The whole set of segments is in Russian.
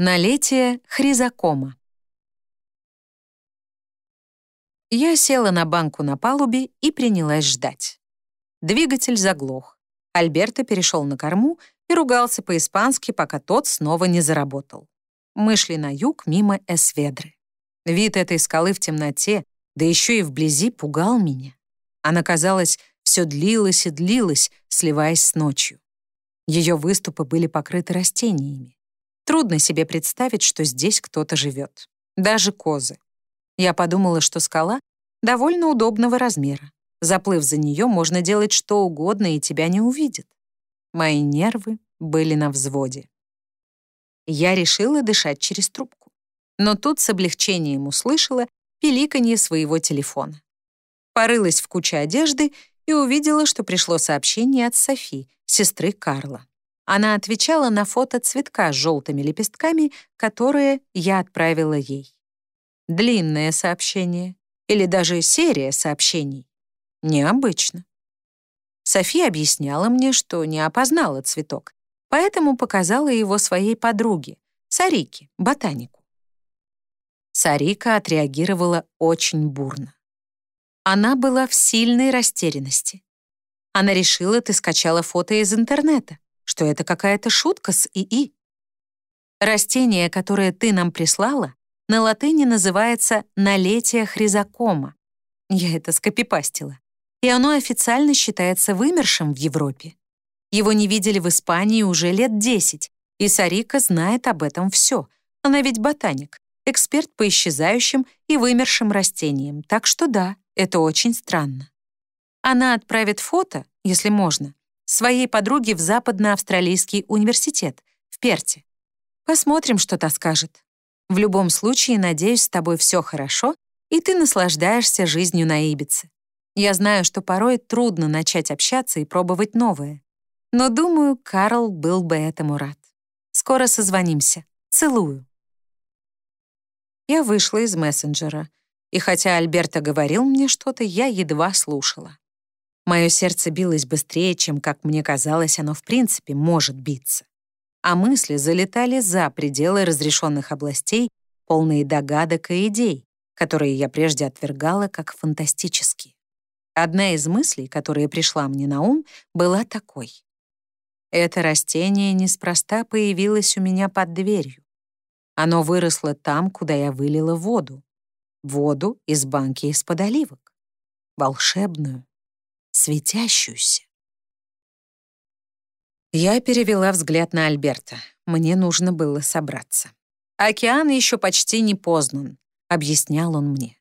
Налетие хризокома. Я села на банку на палубе и принялась ждать. Двигатель заглох. Альберто перешел на корму и ругался по-испански, пока тот снова не заработал. Мы шли на юг мимо Эсведры. Вид этой скалы в темноте, да еще и вблизи, пугал меня. Она, казалось, все длилась и длилась, сливаясь с ночью. Ее выступы были покрыты растениями. Трудно себе представить, что здесь кто-то живет. Даже козы. Я подумала, что скала довольно удобного размера. Заплыв за нее, можно делать что угодно, и тебя не увидят. Мои нервы были на взводе. Я решила дышать через трубку. Но тут с облегчением услышала пиликанье своего телефона. Порылась в куче одежды и увидела, что пришло сообщение от Софи, сестры Карла. Она отвечала на фото цветка с желтыми лепестками, которые я отправила ей. Длинное сообщение или даже серия сообщений. Необычно. София объясняла мне, что не опознала цветок, поэтому показала его своей подруге, Сарике, ботанику. Сарика отреагировала очень бурно. Она была в сильной растерянности. Она решила, ты скачала фото из интернета что это какая-то шутка с ИИ. Растение, которое ты нам прислала, на латыни называется налетие хризокома. Я это скопипастила. И оно официально считается вымершим в Европе. Его не видели в Испании уже лет 10, и Сарика знает об этом все. Она ведь ботаник, эксперт по исчезающим и вымершим растениям, так что да, это очень странно. Она отправит фото, если можно, своей подруге в Западно-Австралийский университет, в Перте. Посмотрим, что та скажет. В любом случае, надеюсь, с тобой все хорошо, и ты наслаждаешься жизнью на Ибице. Я знаю, что порой трудно начать общаться и пробовать новое. Но думаю, Карл был бы этому рад. Скоро созвонимся. Целую. Я вышла из мессенджера, и хотя Альберто говорил мне что-то, я едва слушала. Мое сердце билось быстрее, чем, как мне казалось, оно в принципе может биться. А мысли залетали за пределы разрешенных областей, полные догадок и идей, которые я прежде отвергала как фантастические. Одна из мыслей, которая пришла мне на ум, была такой. Это растение неспроста появилось у меня под дверью. Оно выросло там, куда я вылила воду. Воду из банки из-под оливок. Волшебную, светящуюся. Я перевела взгляд на Альберта. Мне нужно было собраться. «Океан еще почти не познан», — объяснял он мне.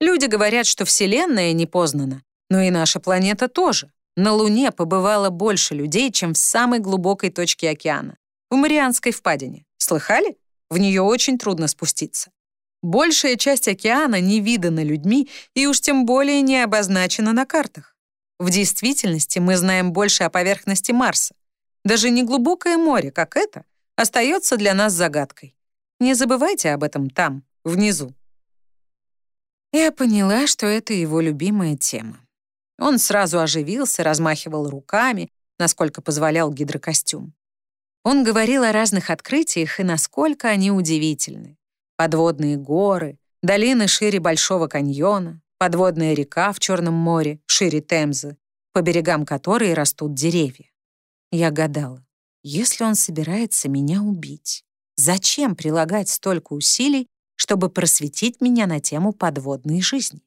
«Люди говорят, что Вселенная не познана, но и наша планета тоже. На Луне побывало больше людей, чем в самой глубокой точке океана, в Марианской впадине. Слыхали? В нее очень трудно спуститься. Большая часть океана не видана людьми и уж тем более не обозначена на картах. В действительности мы знаем больше о поверхности Марса. Даже неглубокое море, как это, остается для нас загадкой. Не забывайте об этом там, внизу. Я поняла, что это его любимая тема. Он сразу оживился, размахивал руками, насколько позволял гидрокостюм. Он говорил о разных открытиях и насколько они удивительны. Подводные горы, долины шире Большого каньона, подводная река в Черном море, шире Темзы, по берегам которой растут деревья. Я гадала, если он собирается меня убить, зачем прилагать столько усилий, чтобы просветить меня на тему подводной жизни?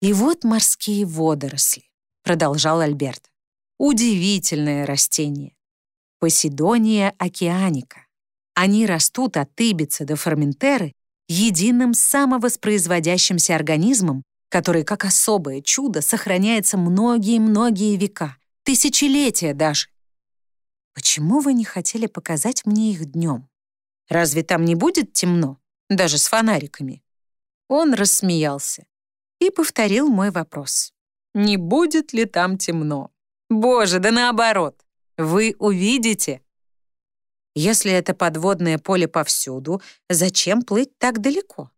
И вот морские водоросли, продолжал Альберт. Удивительное растение. Поsidония океаника. Они растут от Ибицы до Форментеры единым самовоспроизводящимся организмом, который, как особое чудо, сохраняется многие-многие века, тысячелетия даже. Почему вы не хотели показать мне их днем? Разве там не будет темно, даже с фонариками? Он рассмеялся и повторил мой вопрос. Не будет ли там темно? Боже, да наоборот. Вы увидите. Если это подводное поле повсюду, зачем плыть так далеко?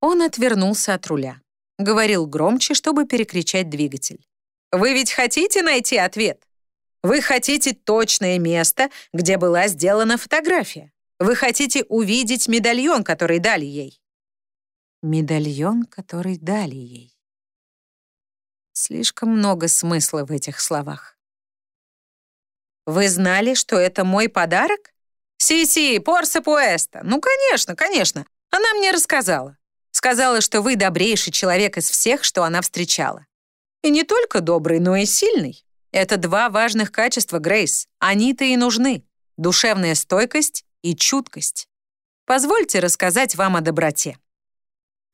Он отвернулся от руля. Говорил громче, чтобы перекричать двигатель. «Вы ведь хотите найти ответ? Вы хотите точное место, где была сделана фотография. Вы хотите увидеть медальон, который дали ей. Медальон, который дали ей. Слишком много смысла в этих словах. Вы знали, что это мой подарок? Си-си, порсе пуэста. Ну, конечно, конечно. Она мне рассказала. Сказала, что вы добрейший человек из всех, что она встречала. И не только добрый, но и сильный. Это два важных качества, Грейс. Они-то и нужны. Душевная стойкость и чуткость. Позвольте рассказать вам о доброте.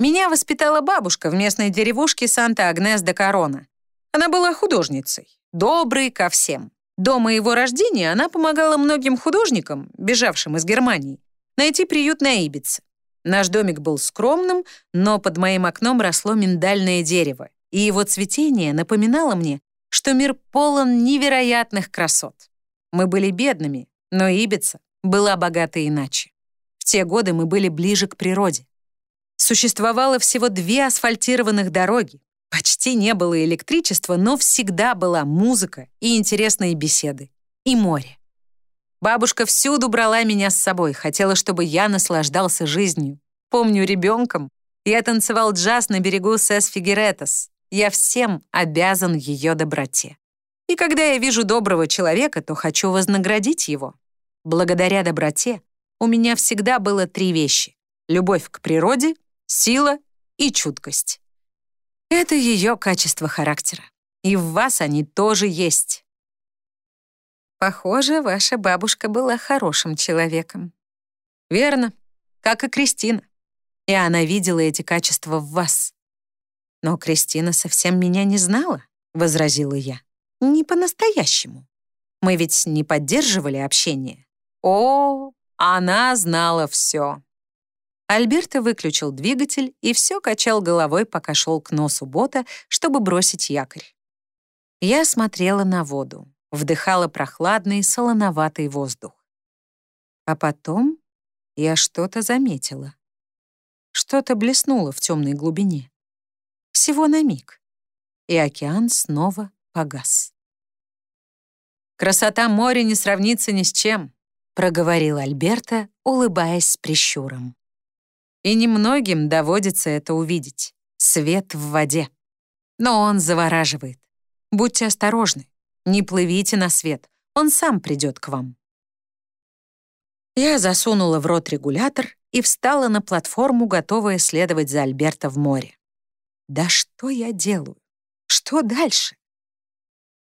Меня воспитала бабушка в местной деревушке Санта-Агнес-де-Корона. Она была художницей, доброй ко всем. До моего рождения она помогала многим художникам, бежавшим из Германии, найти приют на Ибице. Наш домик был скромным, но под моим окном росло миндальное дерево, и его цветение напоминало мне, что мир полон невероятных красот. Мы были бедными, но Ибица была богата иначе. В те годы мы были ближе к природе. Существовало всего две асфальтированных дороги, почти не было электричества, но всегда была музыка и интересные беседы, и море. Бабушка всюду брала меня с собой, хотела, чтобы я наслаждался жизнью. Помню, ребенком я танцевал джаз на берегу Сес-Фигеретас. Я всем обязан ее доброте. И когда я вижу доброго человека, то хочу вознаградить его. Благодаря доброте у меня всегда было три вещи — любовь к природе, сила и чуткость. Это ее качество характера. И в вас они тоже есть. Похоже, ваша бабушка была хорошим человеком. Верно, как и Кристина. И она видела эти качества в вас. Но Кристина совсем меня не знала, возразила я. Не по-настоящему. Мы ведь не поддерживали общение. О, она знала все. Альберто выключил двигатель и все качал головой, пока шел к носу бота, чтобы бросить якорь. Я смотрела на воду вдыхала прохладный, солоноватый воздух. А потом я что-то заметила. Что-то блеснуло в темной глубине. Всего на миг. И океан снова погас. «Красота моря не сравнится ни с чем», — проговорил Альберта, улыбаясь с прищуром. «И немногим доводится это увидеть. Свет в воде. Но он завораживает. Будьте осторожны. Не плывите на свет, он сам придет к вам. Я засунула в рот регулятор и встала на платформу, готовая следовать за Альберто в море. Да что я делаю? Что дальше?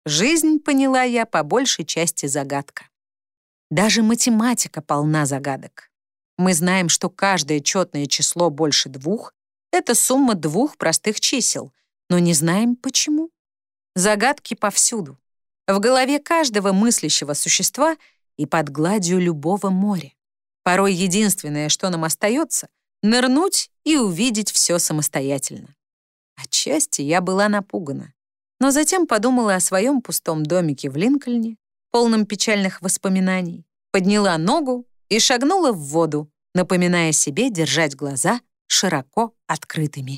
Жизнь, поняла я, по большей части загадка. Даже математика полна загадок. Мы знаем, что каждое четное число больше двух — это сумма двух простых чисел, но не знаем, почему. Загадки повсюду в голове каждого мыслящего существа и под гладью любого моря. Порой единственное, что нам остается, нырнуть и увидеть все самостоятельно. Отчасти я была напугана, но затем подумала о своем пустом домике в Линкольне, полном печальных воспоминаний, подняла ногу и шагнула в воду, напоминая себе держать глаза широко открытыми.